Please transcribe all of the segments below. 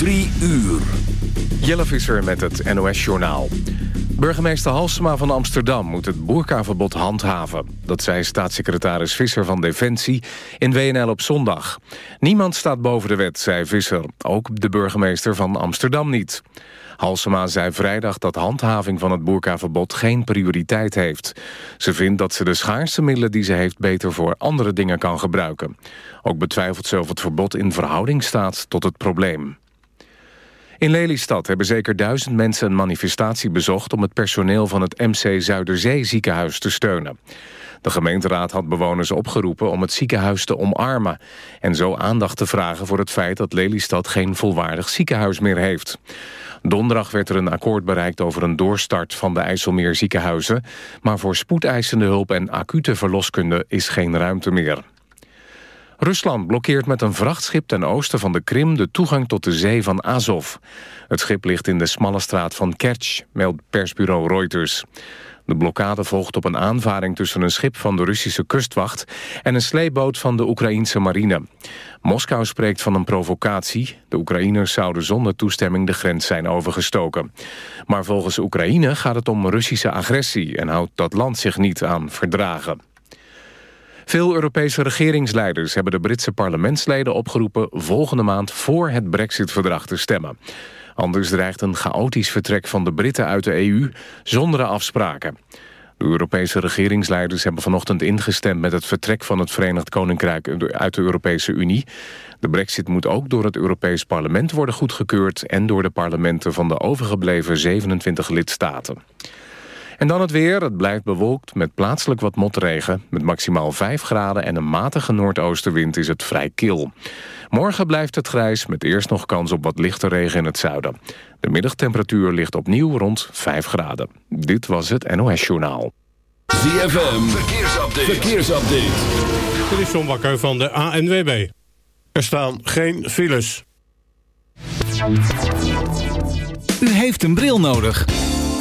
Drie uur. Jelle Visser met het NOS-journaal. Burgemeester Halsema van Amsterdam moet het boerkaverbod handhaven. Dat zei staatssecretaris Visser van Defensie in WNL op zondag. Niemand staat boven de wet, zei Visser. Ook de burgemeester van Amsterdam niet. Halsema zei vrijdag dat handhaving van het boerkaverbod geen prioriteit heeft. Ze vindt dat ze de schaarste middelen die ze heeft beter voor andere dingen kan gebruiken. Ook betwijfelt ze of het verbod in verhouding staat tot het probleem. In Lelystad hebben zeker duizend mensen een manifestatie bezocht... om het personeel van het MC Zuiderzee ziekenhuis te steunen. De gemeenteraad had bewoners opgeroepen om het ziekenhuis te omarmen... en zo aandacht te vragen voor het feit dat Lelystad geen volwaardig ziekenhuis meer heeft. Donderdag werd er een akkoord bereikt over een doorstart van de IJsselmeer ziekenhuizen... maar voor spoedeisende hulp en acute verloskunde is geen ruimte meer. Rusland blokkeert met een vrachtschip ten oosten van de Krim... de toegang tot de zee van Azov. Het schip ligt in de smalle straat van Kerch, meldt persbureau Reuters. De blokkade volgt op een aanvaring tussen een schip van de Russische kustwacht... en een sleepboot van de Oekraïense marine. Moskou spreekt van een provocatie. De Oekraïners zouden zonder toestemming de grens zijn overgestoken. Maar volgens Oekraïne gaat het om Russische agressie... en houdt dat land zich niet aan verdragen. Veel Europese regeringsleiders hebben de Britse parlementsleden opgeroepen... volgende maand voor het brexit-verdrag te stemmen. Anders dreigt een chaotisch vertrek van de Britten uit de EU zonder afspraken. De Europese regeringsleiders hebben vanochtend ingestemd met het vertrek van het Verenigd Koninkrijk uit de Europese Unie. De brexit moet ook door het Europees Parlement worden goedgekeurd en door de parlementen van de overgebleven 27 lidstaten. En dan het weer. Het blijft bewolkt met plaatselijk wat motregen. Met maximaal 5 graden en een matige noordoostenwind is het vrij kil. Morgen blijft het grijs met eerst nog kans op wat lichte regen in het zuiden. De middagtemperatuur ligt opnieuw rond 5 graden. Dit was het NOS Journaal. ZFM, verkeersupdate. verkeersupdate. Dit is John Bakker van de ANWB. Er staan geen files. U heeft een bril nodig.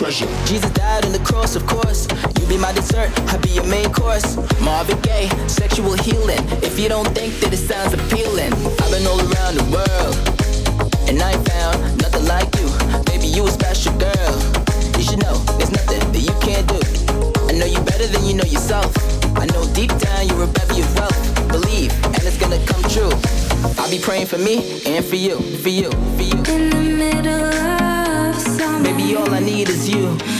treasure. Jesus died on the cross, of course. You be my dessert, I be your main course. Marvin Gaye, sexual healing. If you don't think that it sounds appealing, I've been all around the world, and I ain't found nothing like you. Baby, you a special girl. You should know there's nothing that you can't do. I know you better than you know yourself. I know deep down you're a bevy of wealth. Believe, and it's gonna come true. I'll be praying for me and for you, for you, for you. In the middle of. Baby, all I need is you.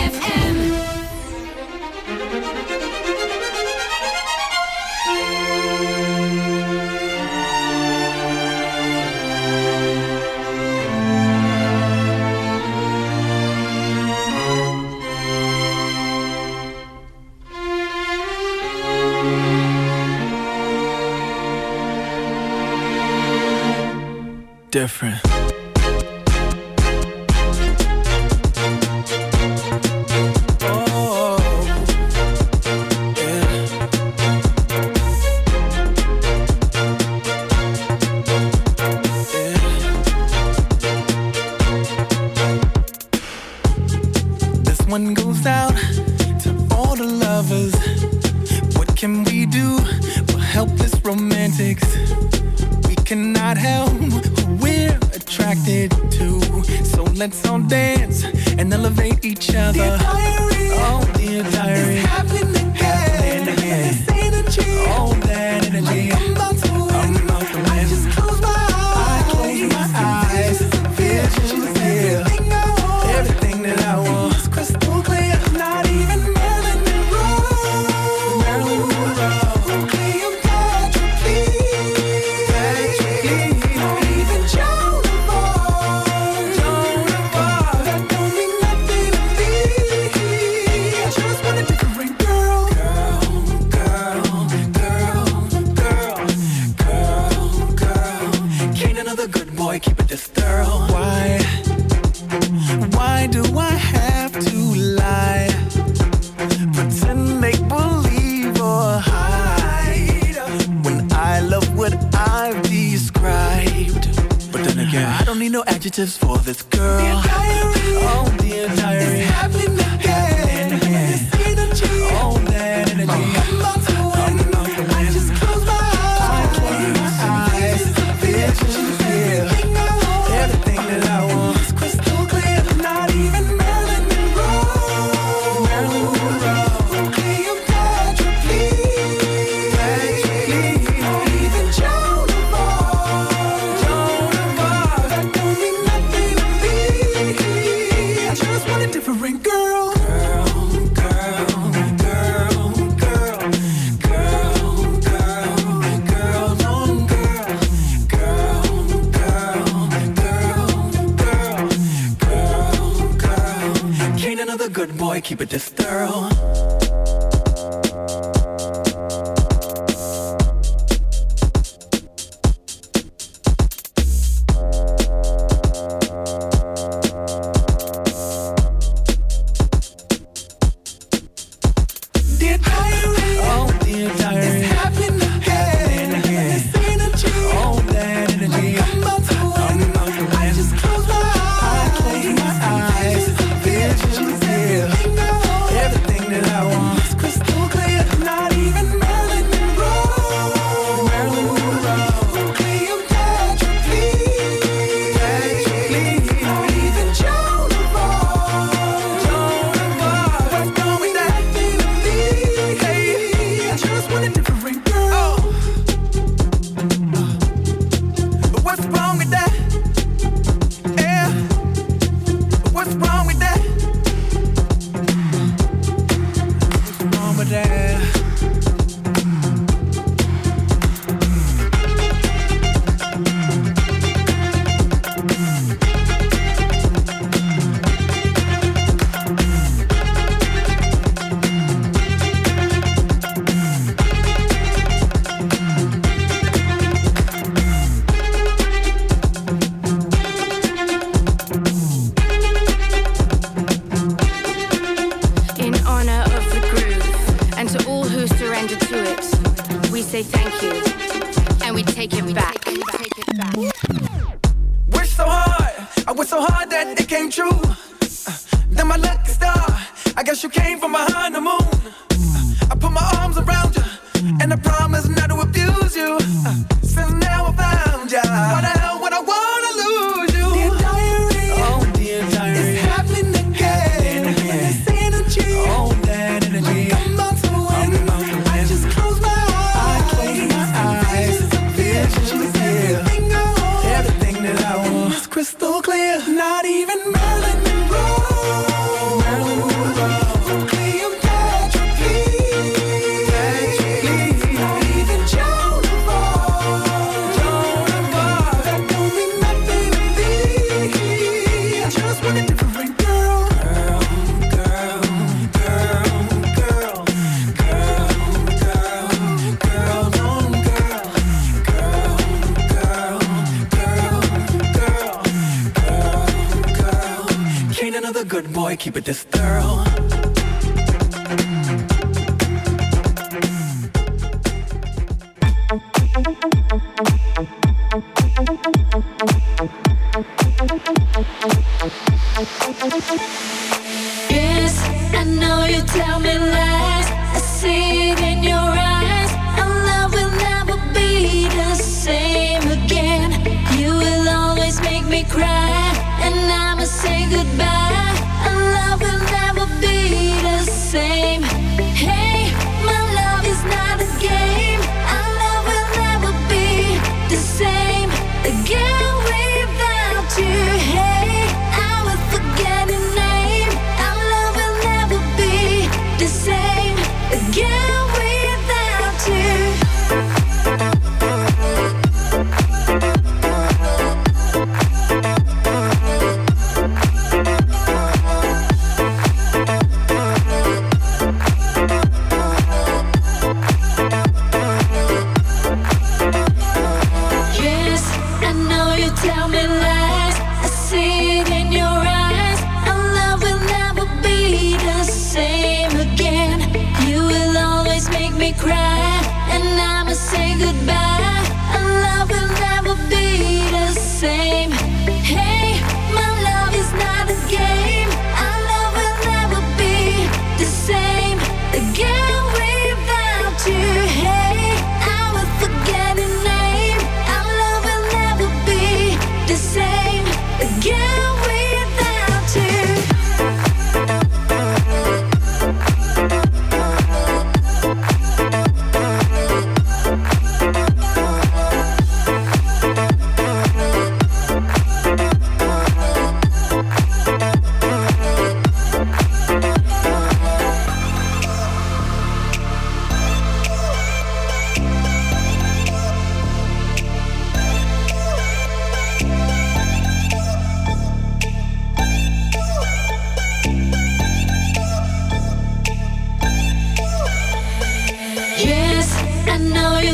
Different.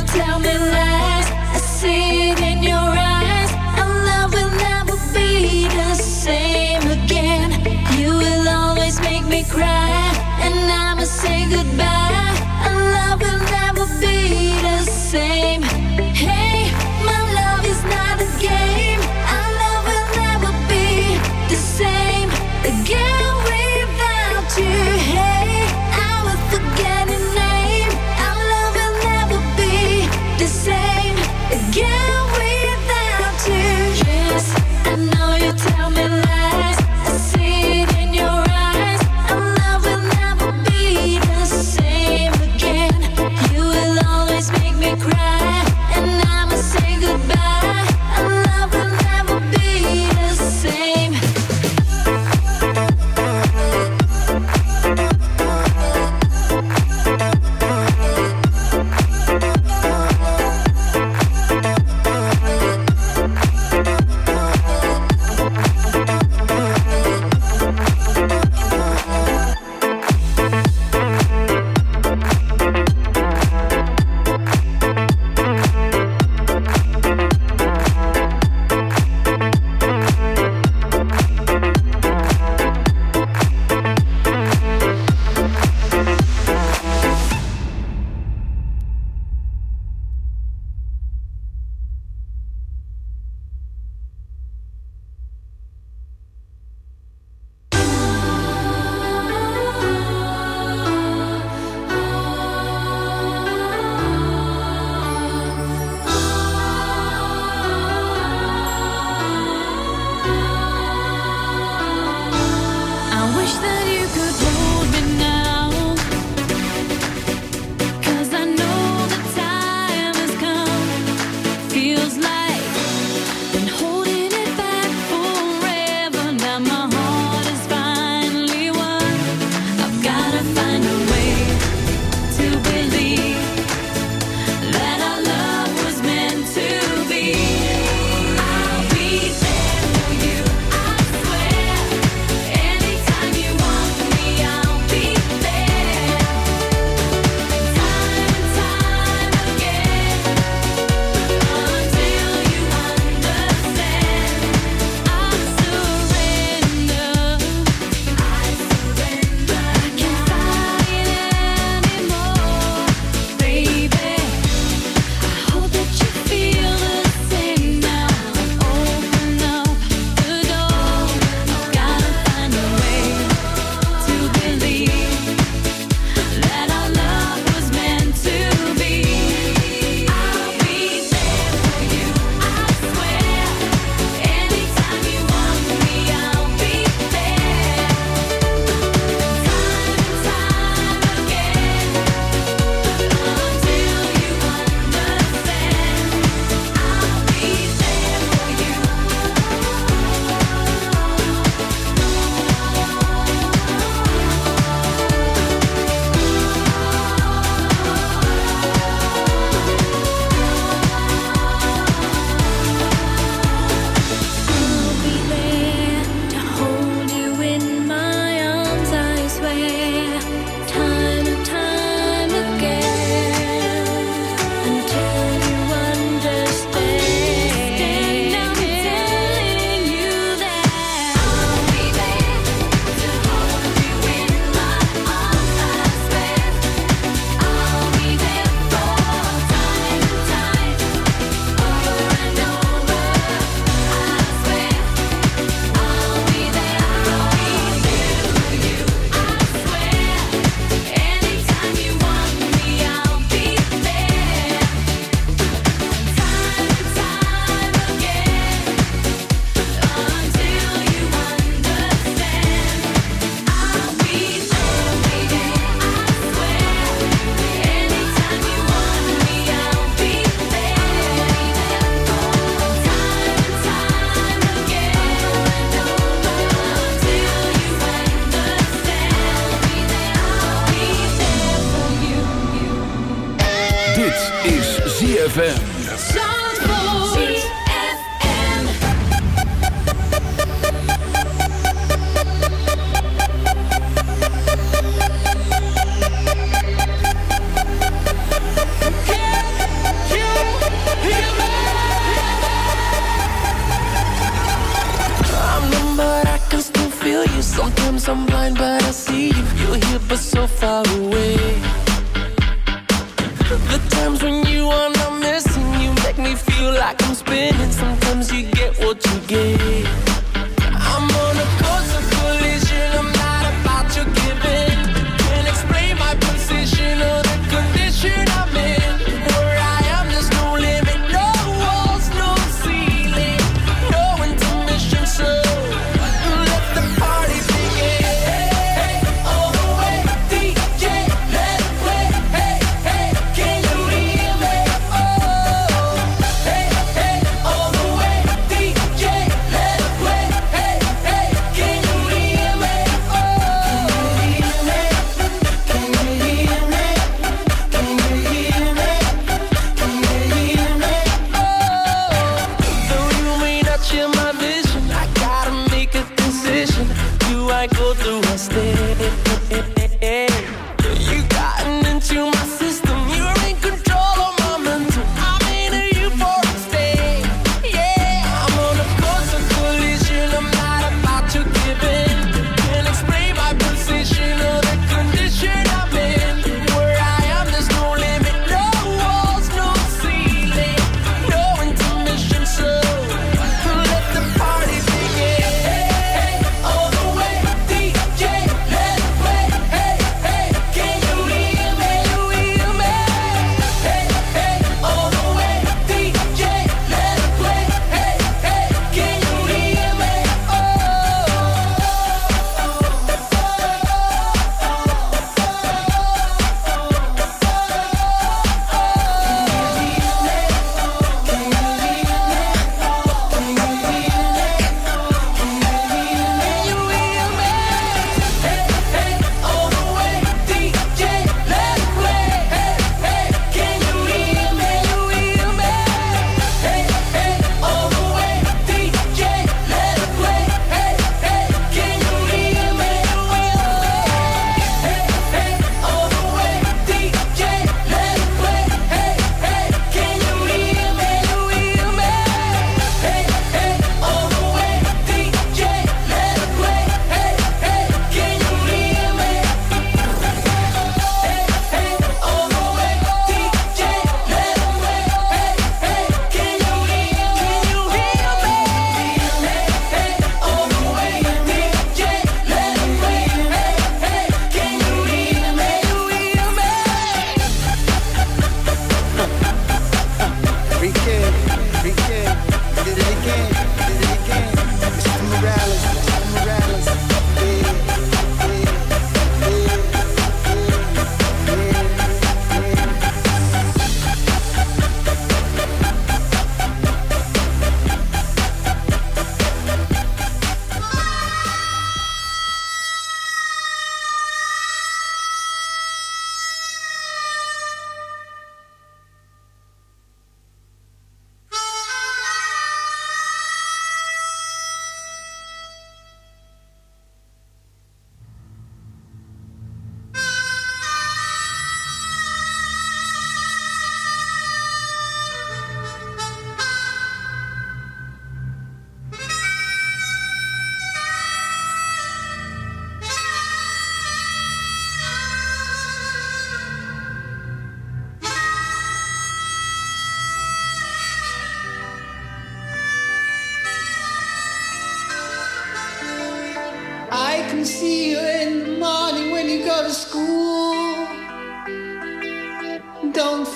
Tell me lies.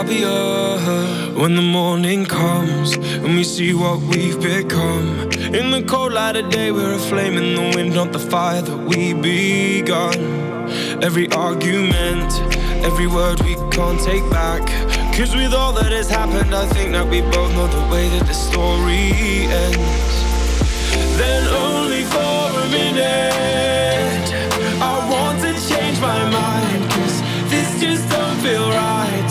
happier when the morning comes and we see what we've become. In the cold light of day, we're a flame in the wind, not the fire that we begun. Every argument, every word we can't take back. Cause with all that has happened, I think that we both know the way that the story ends. Then only for a minute, I want to change my mind. Cause this just don't feel right.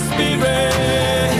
spirit.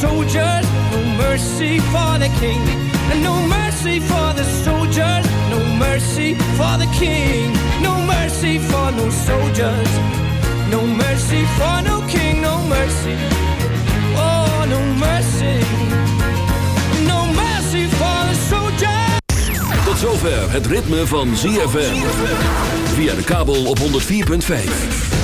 Soldiers, no mercy for the king. No mercy for the soldiers, no mercy for the king. No mercy for no soldiers, no mercy for no king, no mercy. Oh, no mercy. No mercy for the soldiers. Tot zover het ritme van ZFM. Via de kabel op 104.5.